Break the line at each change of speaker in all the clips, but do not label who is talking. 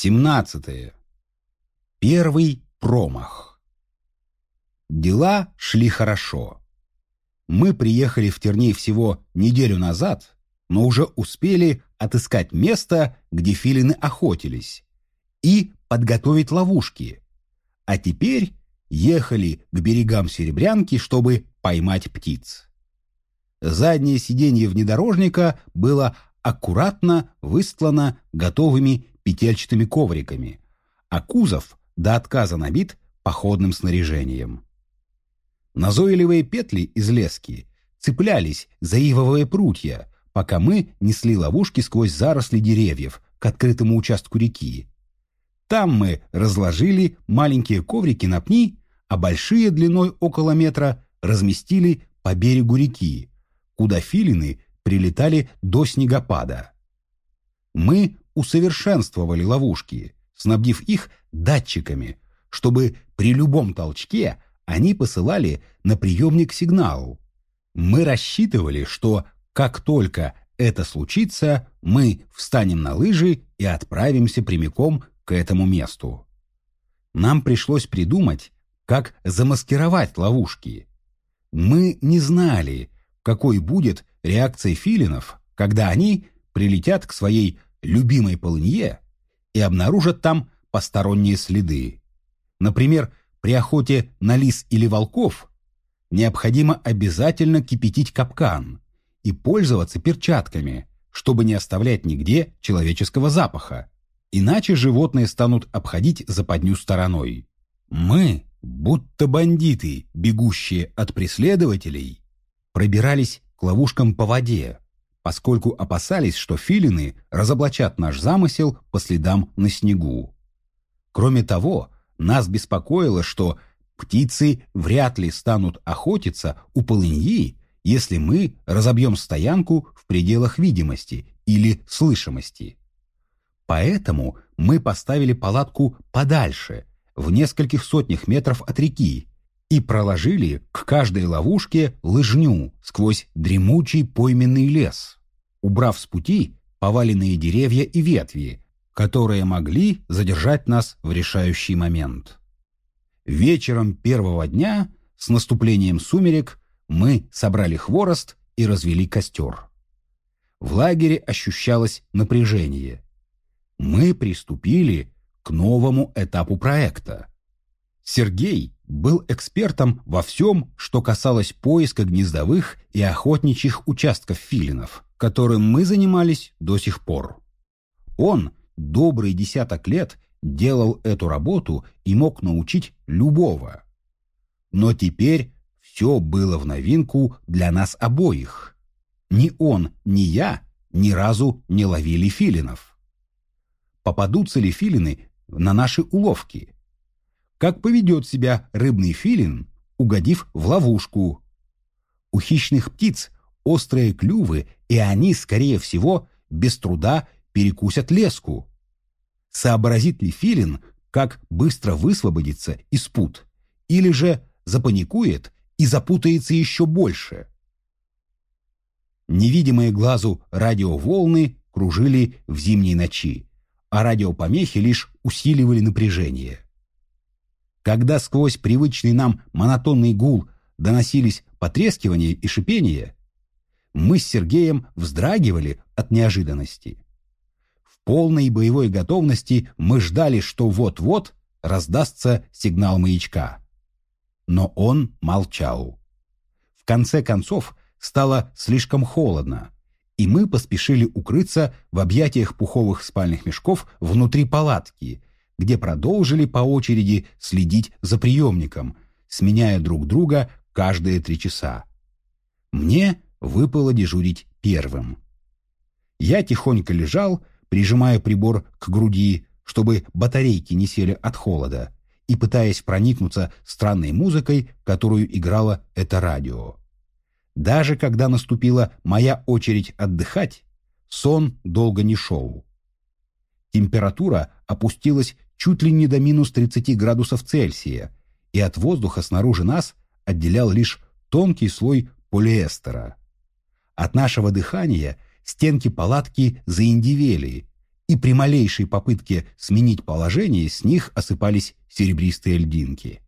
17. Первый промах. Дела шли хорошо. Мы приехали в Терней всего неделю назад, но уже успели отыскать место, где филины охотились, и подготовить ловушки. А теперь ехали к берегам Серебрянки, чтобы поймать птиц. Заднее сиденье внедорожника было аккуратно выстлано готовыми петельчатыми ковриками, а кузов до отказа набит походным снаряжением. Назойливые петли из лески цеплялись за ивовые прутья, пока мы несли ловушки сквозь заросли деревьев к открытому участку реки. Там мы разложили маленькие коврики на пни, а большие длиной около метра разместили по берегу реки, куда филины прилетали до снегопада. Мы усовершенствовали ловушки, снабдив их датчиками, чтобы при любом толчке они посылали на приемник сигнал. Мы рассчитывали, что как только это случится, мы встанем на лыжи и отправимся прямиком к этому месту. Нам пришлось придумать, как замаскировать ловушки. Мы не знали, какой будет реакция филинов, когда они прилетят к своей любимой полынье и обнаружат там посторонние следы. Например, при охоте на лис или волков необходимо обязательно кипятить капкан и пользоваться перчатками, чтобы не оставлять нигде человеческого запаха, иначе животные станут обходить западню стороной. Мы, будто бандиты, бегущие от преследователей, пробирались к ловушкам по воде, поскольку опасались, что филины разоблачат наш замысел по следам на снегу. Кроме того, нас беспокоило, что птицы вряд ли станут охотиться у полыньи, если мы разобьем стоянку в пределах видимости или слышимости. Поэтому мы поставили палатку подальше, в нескольких сотнях метров от реки, и проложили к каждой ловушке лыжню сквозь дремучий пойменный лес убрав с пути поваленные деревья и ветви, которые могли задержать нас в решающий момент. Вечером первого дня, с наступлением сумерек, мы собрали хворост и развели костер. В лагере ощущалось напряжение. Мы приступили к новому этапу проекта. Сергей был экспертом во всем, что касалось поиска гнездовых и охотничьих участков филинов – которым мы занимались до сих пор. Он добрый десяток лет делал эту работу и мог научить любого. Но теперь все было в новинку для нас обоих. Ни он, ни я ни разу не ловили филинов. Попадутся ли филины на наши уловки? Как поведет себя рыбный филин, угодив в ловушку? У хищных птиц острые клювы, и они, скорее всего, без труда перекусят леску. Сообразит ли филин, как быстро высвободиться из пут, или же запаникует и запутается еще больше? Невидимые глазу радиоволны кружили в зимней ночи, а радиопомехи лишь усиливали напряжение. Когда сквозь привычный нам монотонный гул доносились потрескивание и шипение, мы с Сергеем вздрагивали от неожиданности. В полной боевой готовности мы ждали, что вот-вот раздастся сигнал маячка. Но он молчал. В конце концов стало слишком холодно, и мы поспешили укрыться в объятиях пуховых спальных мешков внутри палатки, где продолжили по очереди следить за приемником, сменяя друг друга каждые три часа. Мне выпало дежурить первым. Я тихонько лежал, прижимая прибор к груди, чтобы батарейки не сели от холода, и пытаясь проникнуться странной музыкой, которую играло это радио. Даже когда наступила моя очередь отдыхать, сон долго не шел. Температура опустилась чуть ли не до минус 30 градусов Цельсия, и от воздуха снаружи нас отделял лишь тонкий слой полиэстера. От нашего дыхания стенки палатки заиндивели, и при малейшей попытке сменить положение с них осыпались серебристые льдинки.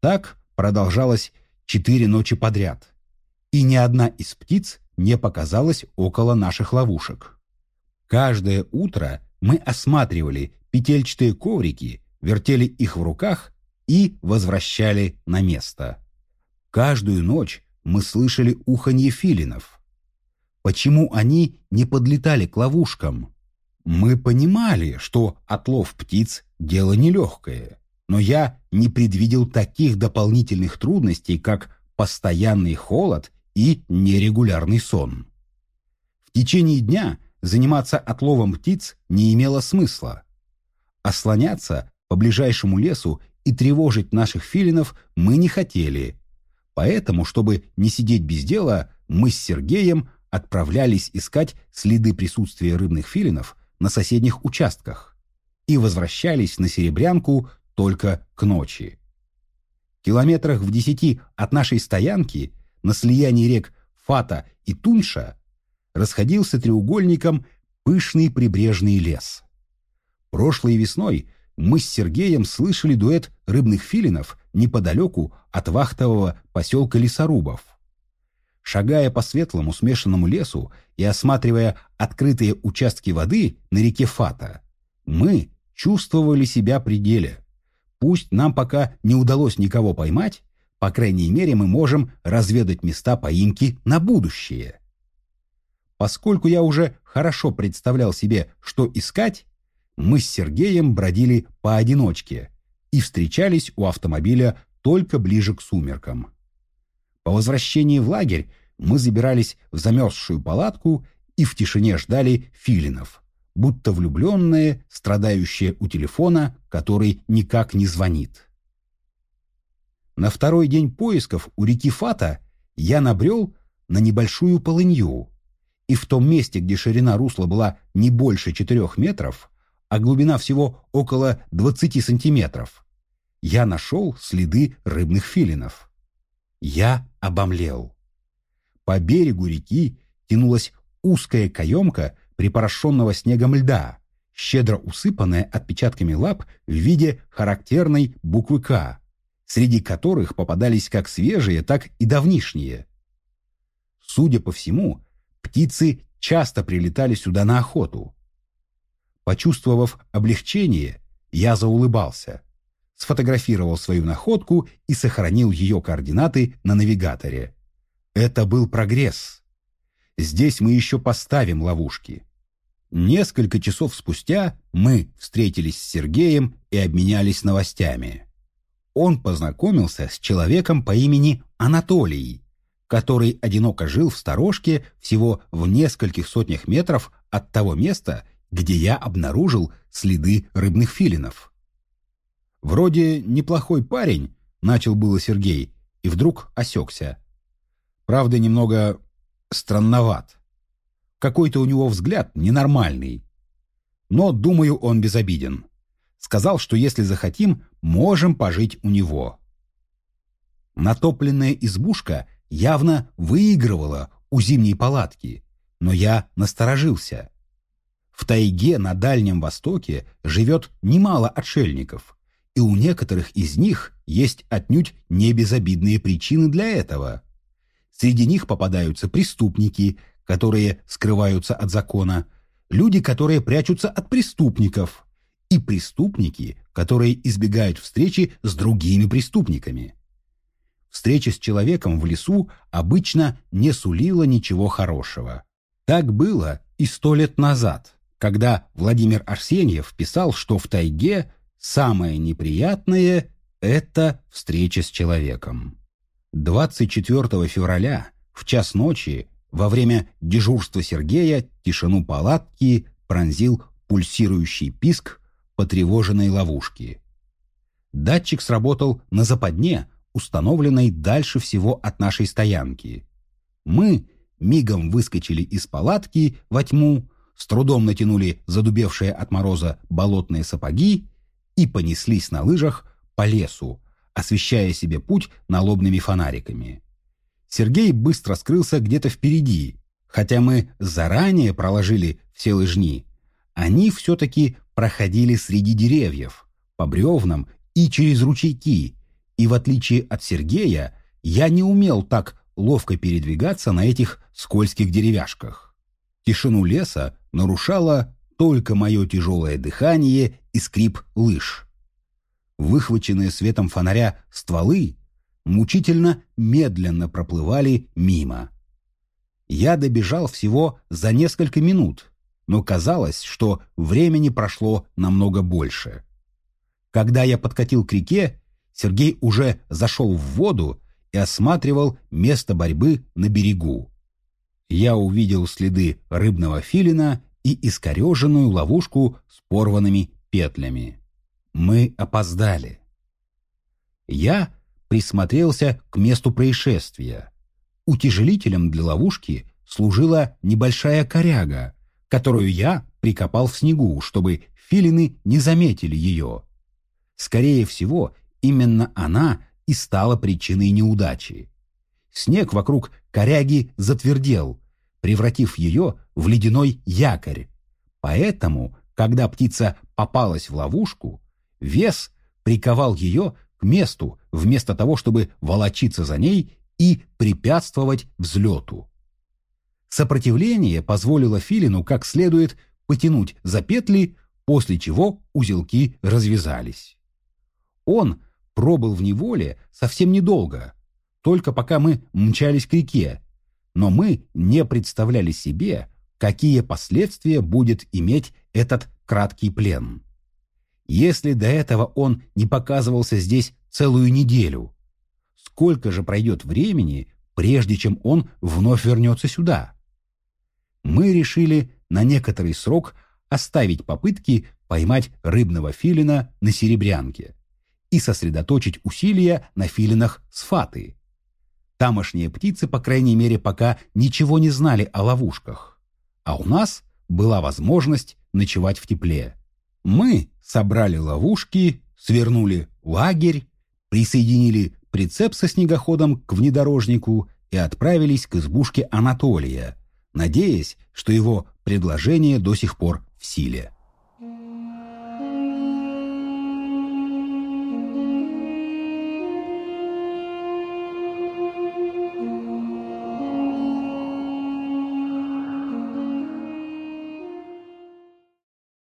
Так продолжалось четыре ночи подряд, и ни одна из птиц не показалась около наших ловушек. Каждое утро мы осматривали петельчатые коврики, вертели их в руках и возвращали на место. Каждую ночь мы слышали уханье филинов. Почему они не подлетали к ловушкам? Мы понимали, что отлов птиц – дело нелегкое, но я не предвидел таких дополнительных трудностей, как постоянный холод и нерегулярный сон. В течение дня заниматься отловом птиц не имело смысла. Ослоняться по ближайшему лесу и тревожить наших филинов мы не хотели. Поэтому, чтобы не сидеть без дела, мы с Сергеем отправлялись искать следы присутствия рыбных филинов на соседних участках и возвращались на Серебрянку только к ночи. Километрах в десяти от нашей стоянки на слиянии рек Фата и Тунша расходился треугольником пышный прибрежный лес. Прошлой весной мы с Сергеем слышали дуэт рыбных филинов неподалеку от вахтового поселка Лесорубов. Шагая по светлому смешанному лесу и осматривая открытые участки воды на реке Фата, мы чувствовали себя при деле. Пусть нам пока не удалось никого поймать, по крайней мере мы можем разведать места поимки на будущее. Поскольку я уже хорошо представлял себе, что искать, мы с Сергеем бродили поодиночке и встречались у автомобиля только ближе к сумеркам. По возвращении в лагерь мы забирались в замерзшую палатку и в тишине ждали филинов, будто влюбленные, страдающие у телефона, который никак не звонит. На второй день поисков у реки Фата я набрел на небольшую полынью, и в том месте, где ширина русла была не больше четырех метров, а глубина всего около 20 сантиметров, я нашел следы рыбных филинов. Я обомлел. По берегу реки тянулась узкая каемка припорошенного снегом льда, щедро усыпанная отпечатками лап в виде характерной буквы «К», среди которых попадались как свежие, так и давнишние. Судя по всему, Птицы часто прилетали сюда на охоту. Почувствовав облегчение, я заулыбался, сфотографировал свою находку и сохранил ее координаты на навигаторе. Это был прогресс. Здесь мы еще поставим ловушки. Несколько часов спустя мы встретились с Сергеем и обменялись новостями. Он познакомился с человеком по имени Анатолий, который одиноко жил в сторожке всего в нескольких сотнях метров от того места, где я обнаружил следы рыбных филинов. «Вроде неплохой парень», — начал было Сергей, и вдруг осекся. Правда, немного странноват. Какой-то у него взгляд ненормальный. Но, думаю, он безобиден. Сказал, что если захотим, можем пожить у него. Натопленная избушка явно выигрывала у зимней палатки, но я насторожился. В тайге на Дальнем Востоке живет немало отшельников, и у некоторых из них есть отнюдь не безобидные причины для этого. Среди них попадаются преступники, которые скрываются от закона, люди, которые прячутся от преступников, и преступники, которые избегают встречи с другими преступниками. Встреча с человеком в лесу обычно не сулила ничего хорошего. Так было и сто лет назад, когда Владимир Арсеньев писал, что в тайге самое неприятное – это встреча с человеком. 24 февраля в час ночи во время дежурства Сергея тишину палатки пронзил пульсирующий писк потревоженной ловушки. Датчик сработал на западне, установленной дальше всего от нашей стоянки. Мы мигом выскочили из палатки во тьму, с трудом натянули задубевшие от мороза болотные сапоги и понеслись на лыжах по лесу, освещая себе путь налобными фонариками. Сергей быстро скрылся где-то впереди, хотя мы заранее проложили все лыжни, они все-таки проходили среди деревьев, по бревнам и через ручейки, и в отличие от Сергея, я не умел так ловко передвигаться на этих скользких деревяшках. Тишину леса нарушало только мое тяжелое дыхание и скрип лыж. Выхваченные светом фонаря стволы мучительно медленно проплывали мимо. Я добежал всего за несколько минут, но казалось, что времени прошло намного больше. Когда я подкатил к реке, Сергей уже зашел в воду и осматривал место борьбы на берегу. Я увидел следы рыбного филина и искореженную ловушку с порванными петлями. Мы опоздали. Я присмотрелся к месту происшествия. Утяжелителем для ловушки служила небольшая коряга, которую я прикопал в снегу, чтобы филины не заметили ее. Скорее всего, именно она и стала причиной неудачи. Снег вокруг коряги затвердел, превратив ее в ледяной якорь. Поэтому, когда птица попалась в ловушку, вес приковал ее к месту, вместо того, чтобы волочиться за ней и препятствовать взлету. Сопротивление позволило филину как следует потянуть за петли, после чего узелки развязались. Он пробыл в неволе совсем недолго, только пока мы мчались к реке, но мы не представляли себе, какие последствия будет иметь этот краткий плен. Если до этого он не показывался здесь целую неделю, сколько же пройдет времени, прежде чем он вновь вернется сюда? Мы решили на некоторый срок оставить попытки поймать рыбного филина на серебрянке и сосредоточить усилия на филинах сфаты. Тамошние птицы, по крайней мере, пока ничего не знали о ловушках. А у нас была возможность ночевать в тепле. Мы собрали ловушки, свернули лагерь, присоединили прицеп со снегоходом к внедорожнику и отправились к избушке Анатолия, надеясь, что его предложение до сих пор в силе.